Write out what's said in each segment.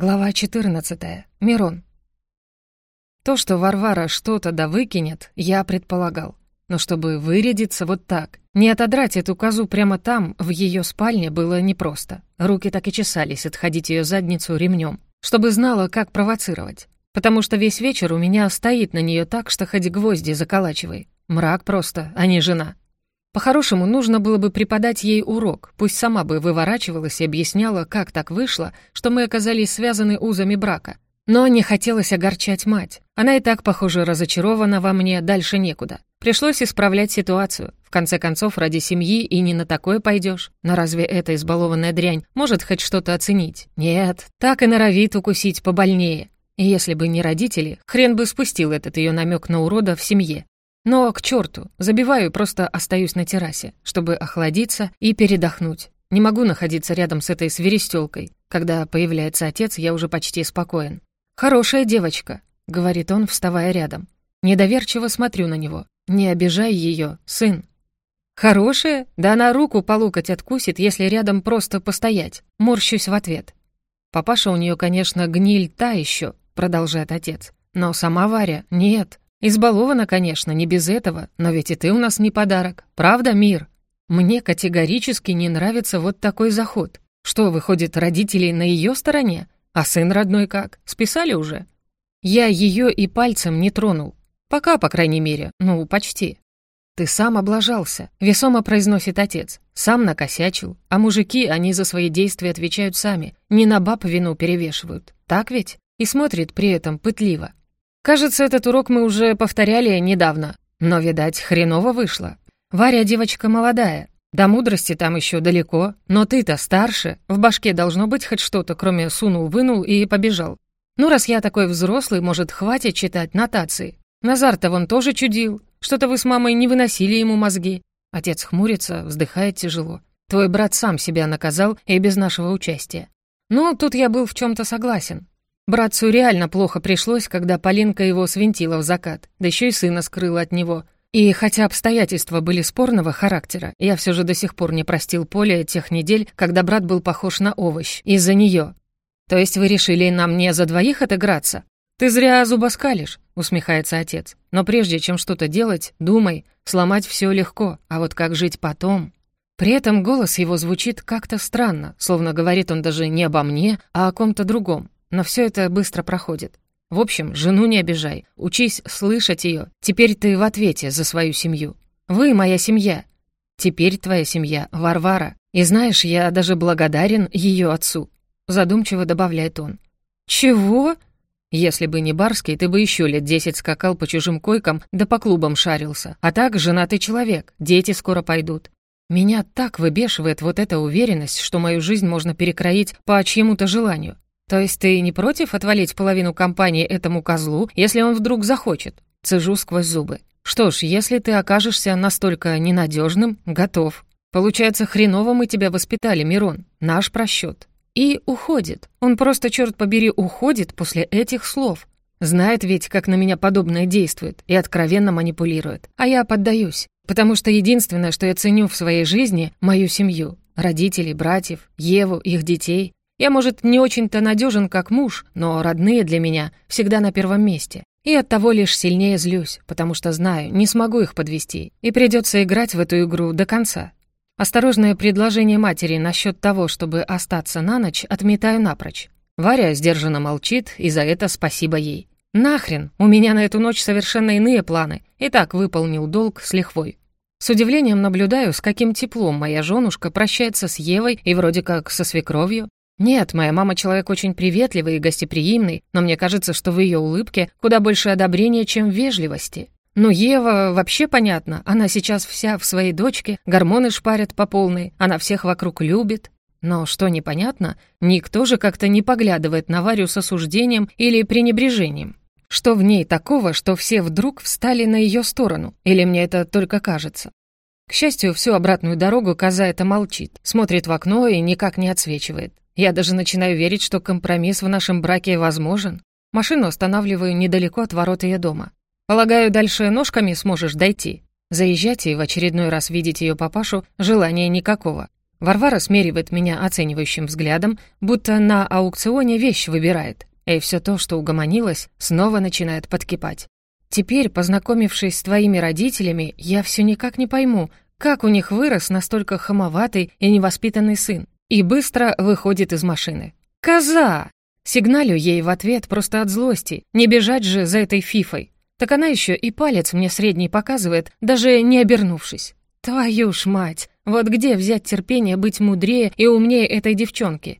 Глава 14. Мирон. То, что Варвара что-то да выкинет, я предполагал. Но чтобы вырядиться вот так, не отодрать эту козу прямо там, в ее спальне, было непросто. Руки так и чесались отходить ее задницу ремнем, чтобы знала, как провоцировать. Потому что весь вечер у меня стоит на нее так, что хоть гвозди заколачивай. Мрак просто, а не жена. По-хорошему, нужно было бы преподать ей урок, пусть сама бы выворачивалась и объясняла, как так вышло, что мы оказались связаны узами брака. Но не хотелось огорчать мать. Она и так, похоже, разочарована во мне, дальше некуда. Пришлось исправлять ситуацию. В конце концов, ради семьи и не на такое пойдешь. Но разве эта избалованная дрянь может хоть что-то оценить? Нет, так и норовит укусить побольнее. И если бы не родители, хрен бы спустил этот ее намек на урода в семье. Но к черту, забиваю, просто остаюсь на террасе, чтобы охладиться и передохнуть. Не могу находиться рядом с этой свиристелкой. Когда появляется отец, я уже почти спокоен. «Хорошая девочка», — говорит он, вставая рядом. Недоверчиво смотрю на него. «Не обижай ее, сын». «Хорошая? Да она руку по локоть откусит, если рядом просто постоять». Морщусь в ответ. «Папаша у нее, конечно, гниль та еще», — продолжает отец. «Но сама Варя — нет. Избалована, конечно, не без этого, но ведь и ты у нас не подарок. Правда, мир? Мне категорически не нравится вот такой заход. Что, выходит, родители на ее стороне? А сын родной как? Списали уже? Я ее и пальцем не тронул. Пока, по крайней мере. Ну, почти. Ты сам облажался, весомо произносит отец. Сам накосячил. А мужики, они за свои действия отвечают сами. Не на баб вину перевешивают. Так ведь? И смотрит при этом пытливо. Кажется, этот урок мы уже повторяли недавно, но, видать, хреново вышло. Варя девочка молодая, до мудрости там еще далеко, но ты-то старше, в башке должно быть хоть что-то, кроме сунул-вынул и побежал. Ну, раз я такой взрослый, может, хватит читать нотации. Назар-то вон тоже чудил, что-то вы с мамой не выносили ему мозги. Отец хмурится, вздыхает тяжело. Твой брат сам себя наказал и без нашего участия. Ну, тут я был в чем-то согласен. Братцу реально плохо пришлось, когда Полинка его свинтила в закат, да еще и сына скрыла от него. И хотя обстоятельства были спорного характера, я все же до сих пор не простил Поле тех недель, когда брат был похож на овощ, из-за нее. «То есть вы решили нам не за двоих отыграться?» «Ты зря зубоскалишь», — усмехается отец. «Но прежде чем что-то делать, думай, сломать все легко, а вот как жить потом...» При этом голос его звучит как-то странно, словно говорит он даже не обо мне, а о ком-то другом. Но все это быстро проходит. В общем, жену не обижай, учись слышать ее. Теперь ты в ответе за свою семью. Вы моя семья. Теперь твоя семья, Варвара. И знаешь, я даже благодарен ее отцу. Задумчиво добавляет он. Чего? Если бы не Барский, ты бы еще лет десять скакал по чужим койкам да по клубам шарился. А так, женатый человек, дети скоро пойдут. Меня так выбешивает вот эта уверенность, что мою жизнь можно перекроить по чьему-то желанию. «То есть ты не против отвалить половину компании этому козлу, если он вдруг захочет?» Цежу сквозь зубы. «Что ж, если ты окажешься настолько ненадежным, готов. Получается, хреново мы тебя воспитали, Мирон. Наш просчет. И уходит. Он просто, черт побери, уходит после этих слов. Знает ведь, как на меня подобное действует, и откровенно манипулирует. А я поддаюсь, потому что единственное, что я ценю в своей жизни — мою семью. Родителей, братьев, Еву, их детей. Я, может, не очень-то надежен как муж, но родные для меня всегда на первом месте. И оттого лишь сильнее злюсь, потому что знаю, не смогу их подвести, и придется играть в эту игру до конца. Осторожное предложение матери насчет того, чтобы остаться на ночь, отметаю напрочь. Варя сдержанно молчит, и за это спасибо ей. Нахрен, у меня на эту ночь совершенно иные планы, и так выполнил долг с лихвой. С удивлением наблюдаю, с каким теплом моя женушка прощается с Евой и вроде как со свекровью. Нет, моя мама человек очень приветливый и гостеприимный, но мне кажется, что в ее улыбке куда больше одобрения, чем вежливости. Но Ева вообще понятно, она сейчас вся в своей дочке, гормоны шпарят по полной, она всех вокруг любит. Но что непонятно, никто же как-то не поглядывает на Варю с осуждением или пренебрежением. Что в ней такого, что все вдруг встали на ее сторону? Или мне это только кажется? К счастью, всю обратную дорогу коза это молчит, смотрит в окно и никак не отсвечивает. Я даже начинаю верить, что компромисс в нашем браке возможен. Машину останавливаю недалеко от ворот ее дома. Полагаю, дальше ножками сможешь дойти. Заезжать и в очередной раз видеть ее папашу желания никакого. Варвара смеривает меня оценивающим взглядом, будто на аукционе вещь выбирает. И все то, что угомонилось, снова начинает подкипать. Теперь, познакомившись с твоими родителями, я все никак не пойму, как у них вырос настолько хамоватый и невоспитанный сын. И быстро выходит из машины. «Коза!» Сигналю ей в ответ просто от злости. Не бежать же за этой фифой. Так она еще и палец мне средний показывает, даже не обернувшись. Твою ж мать! Вот где взять терпение быть мудрее и умнее этой девчонки?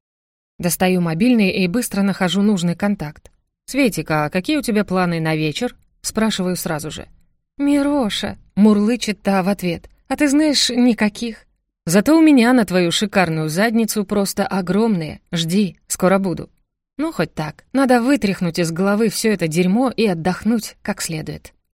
Достаю мобильный и быстро нахожу нужный контакт. «Светика, а какие у тебя планы на вечер?» Спрашиваю сразу же. «Мироша», — мурлычет та в ответ. «А ты знаешь, никаких». «Зато у меня на твою шикарную задницу просто огромные. Жди, скоро буду». Ну, хоть так. Надо вытряхнуть из головы все это дерьмо и отдохнуть как следует.